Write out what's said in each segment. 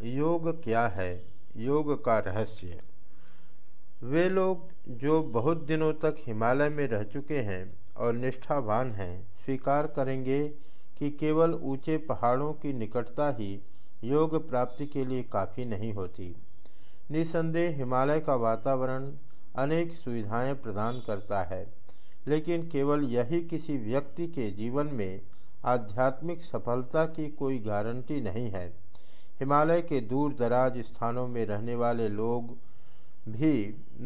योग क्या है? योग का रहस्य। वे लोग जो बहुत दिनों तक हिमालय में रह चुके हैं और निष्ठावान हैं, स्वीकार करेंगे कि केवल ऊँचे पहाड़ों की निकटता ही योग प्राप्ति के लिए काफ़ी नहीं होती। निसंदेह हिमालय का वातावरण अनेक सुविधाएँ प्रदान करता है, लेकिन केवल यही किसी व्यक्ति के जीवन में आध्यात्मिक सफलता की कोई गारंटी नहीं है। हिमालय के दूर दराज स्थानों में रहने वाले लोग भी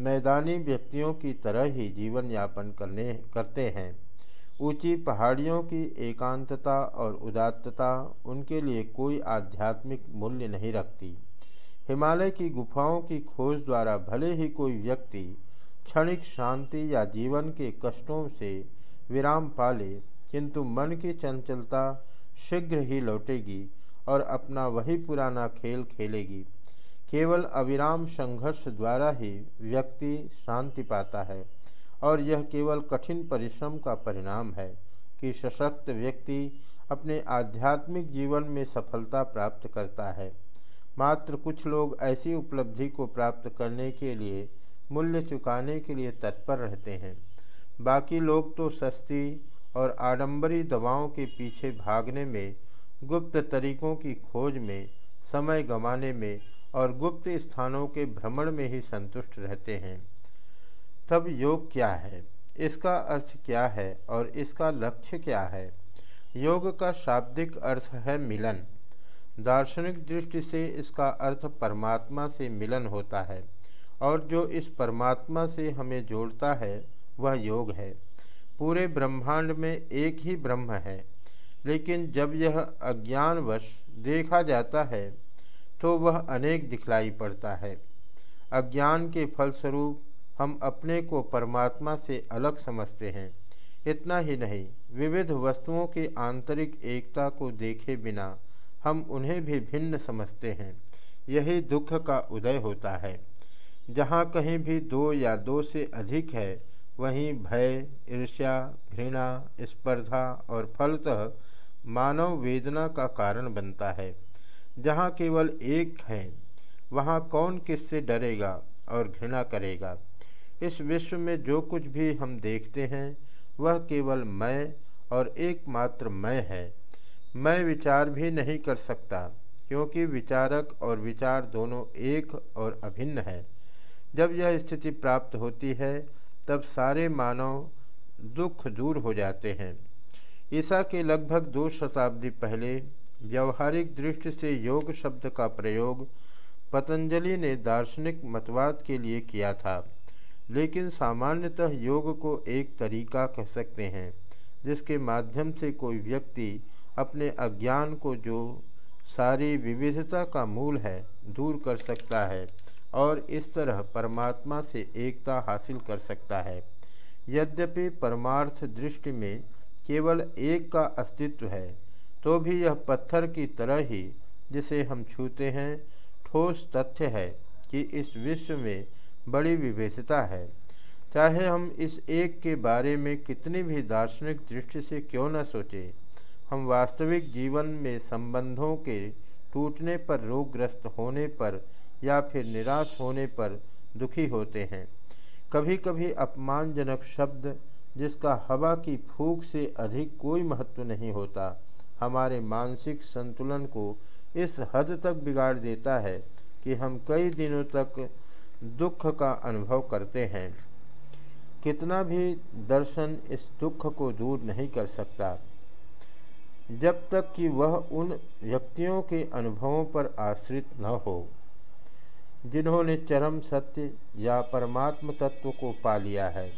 मैदानी व्यक्तियों की तरह ही जीवन यापन करने, करते हैं। ऊँची पहाड़ियों की एकांतता और उदात्तता उनके लिए कोई आध्यात्मिक मूल्य नहीं रखती। हिमालय की गुफाओं की खोज द्वारा भले ही कोई व्यक्ति क्षणिक शांति या जीवन के कष्टों से विराम पाले किंतु मन की चंचलता शीघ्र ही लौटेगी। और अपना वही पुराना खेल खेलेगी। केवल अविराम संघर्ष द्वारा ही व्यक्ति शांति पाता है और यह केवल कठिन परिश्रम का परिणाम है कि सशक्त व्यक्ति अपने आध्यात्मिक जीवन में सफलता प्राप्त करता है। मात्र कुछ लोग ऐसी उपलब्धि को प्राप्त करने के लिए, मूल्य चुकाने के लिए तत्पर रहते हैं। बाकी लोग तो सस्ती और आडंबरी दवाओं के पीछे भागने में गुप्त तरीकों की खोज में, समय गंवाने में और गुप्त स्थानों के भ्रमण में ही संतुष्ट रहते हैं। तब योग क्या है? इसका अर्थ क्या है और इसका लक्ष्य क्या है? योग का शाब्दिक अर्थ है मिलन। दार्शनिक दृष्टि से इसका अर्थ परमात्मा से मिलन होता है और जो इस परमात्मा से हमें जोड़ता है, वह योग है। पूरे ब्रह्मांड में एक ही ब्रह्म है। लेकिन जब यह अज्ञानवश देखा जाता है तो वह अनेक दिखलाई पड़ता है। अज्ञान के फलस्वरूप हम अपने को परमात्मा से अलग समझते हैं। इतना ही नहीं, विविध वस्तुओं की आंतरिक एकता को देखे बिना हम उन्हें भी भिन्न समझते हैं। यही दुख का उदय होता है। जहाँ कहीं भी दो या दो से अधिक है वहीं भय, ईर्ष्या, घृणा, स्पर्धा और फलतः मानव वेदना का कारण बनता है। जहाँ केवल एक है, वहाँ कौन किससे डरेगा और घृणा करेगा? इस विश्व में जो कुछ भी हम देखते हैं, वह केवल मैं और एकमात्र मैं है। मैं विचार भी नहीं कर सकता, क्योंकि विचारक और विचार दोनों एक और अभिन्न है। जब यह स्थिति प्राप्त होती है तब सारे मानव दुख दूर हो जाते हैं। ईसा के लगभग दो शताब्दी पहले व्यवहारिक दृष्टि से योग शब्द का प्रयोग पतंजलि ने दार्शनिक मतवाद के लिए किया था, लेकिन सामान्यतः योग को एक तरीका कह सकते हैं, जिसके माध्यम से कोई व्यक्ति अपने अज्ञान को जो सारी विविधता का मूल है दूर कर सकता है। और इस तरह परमात्मा से एकता हासिल कर सकता है। यद्यपि परमार्थ दृष्टि में केवल एक का अस्तित्व है तो भी यह पत्थर की तरह ही जिसे हम छूते हैं, ठोस तथ्य है कि इस विश्व में बड़ी विवेचता है। चाहे हम इस एक के बारे में कितनी भी दार्शनिक दृष्टि से क्यों न सोचें, हम वास्तविक जीवन में संबंधों के टूटने पर रोगग्रस्त होने पर या फिर निराश होने पर दुखी होते हैं। कभी कभी अपमानजनक शब्द, जिसका हवा की फूक से अधिक कोई महत्व नहीं होता, हमारे मानसिक संतुलन को इस हद तक बिगाड़ देता है कि हम कई दिनों तक दुख का अनुभव करते हैं। कितना भी दर्शन इस दुख को दूर नहीं कर सकता। जब तक कि वह उन व्यक्तियों के अनुभवों पर आश्रित न हो। जिन्होंने चरम सत्य या परमात्म तत्व को पा लिया है।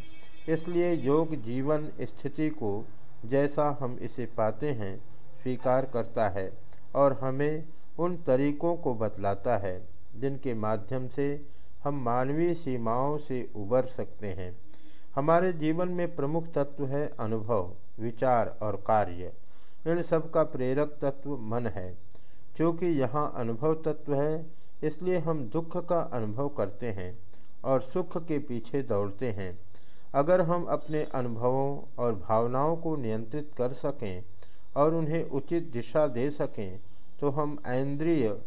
इसलिए योग जीवन स्थिति को जैसा हम इसे पाते हैं, स्वीकार करता है और हमें उन तरीकों को बतलाता है, जिनके माध्यम से हम मानवीय सीमाओं से उबर सकते हैं। हमारे जीवन में प्रमुख तत्व है अनुभव, विचार और कार्य। इन सब का प्रेरक तत्व मन है। क्योंकि यहाँ अनुभव तत्व है इसलिए हम दुख का अनुभव करते हैं और सुख के पीछे दौड़ते हैं। अगर हम अपने अनुभवों और भावनाओं को नियंत्रित कर सकें और उन्हें उचित दिशा दे सकें तो हम इंद्रिय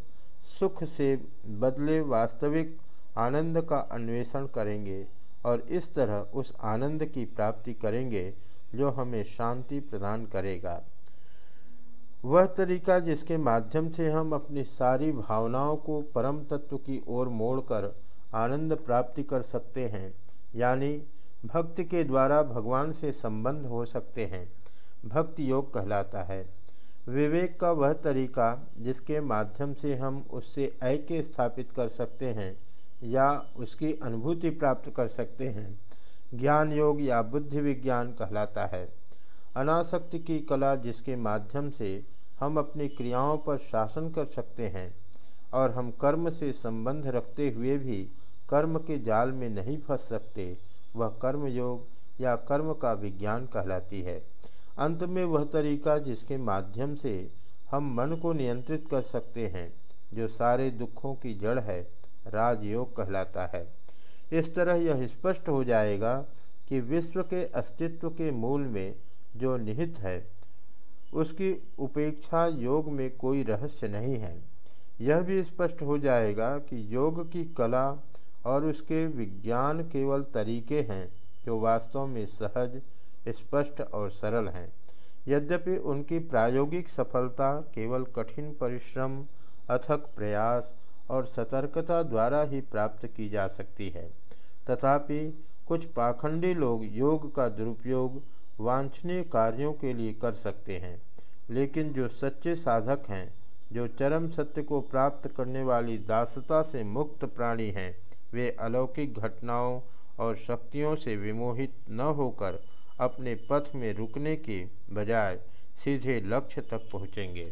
सुख से बदले वास्तविक आनंद का अन्वेषण करेंगे और इस तरह उस आनंद की प्राप्ति करेंगे जो हमें शांति प्रदान करेगा। वह तरीका जिसके माध्यम से हम अपनी सारी भावनाओं को परम तत्व की ओर मोड़कर आनंद प्राप्ति कर सकते हैं, यानी भक्ति के द्वारा भगवान से संबंध हो सकते हैं। भक्ति योग कहलाता है। विवेक का वह तरीका जिसके माध्यम से हम उससे ऐक्य स्थापित कर सकते हैं या उसकी अनुभूति प्राप्त कर सकते हैं, ज्ञान योग या बुद्धि विज्ञान कहलाता है। अनासक्ति की कला जिसके माध्यम से हम अपनी क्रियाओं पर शासन कर सकते हैं और हम कर्म से संबंध रखते हुए भी कर्म के जाल में नहीं फंस सकते, वह कर्म योग या कर्म का विज्ञान कहलाती है। अंत में वह तरीका जिसके माध्यम से हम मन को नियंत्रित कर सकते हैं, जो सारे दुखों की जड़ है, राजयोग कहलाता है। इस तरह यह स्पष्ट हो जाएगा कि विश्व के अस्तित्व के मूल में जो निहित है, उसकी उपेक्षा योग में कोई रहस्य नहीं है। यह भी स्पष्ट हो जाएगा कि योग की कला और उसके विज्ञान केवल तरीके हैं जो वास्तव में सहज, स्पष्ट और सरल हैं। यद्यपि उनकी प्रायोगिक सफलता केवल कठिन परिश्रम, अथक प्रयास और सतर्कता द्वारा ही प्राप्त की जा सकती है। तथापि कुछ पाखंडी लोग योग का दुरुपयोग वांछनीय कार्यों के लिए कर सकते हैं, लेकिन जो सच्चे साधक हैं, जो चरम सत्य को प्राप्त करने वाली दासता से मुक्त प्राणी हैं, वे अलौकिक घटनाओं और शक्तियों से विमोहित न होकर अपने पथ में रुकने के बजाय सीधे लक्ष्य तक पहुँचेंगे।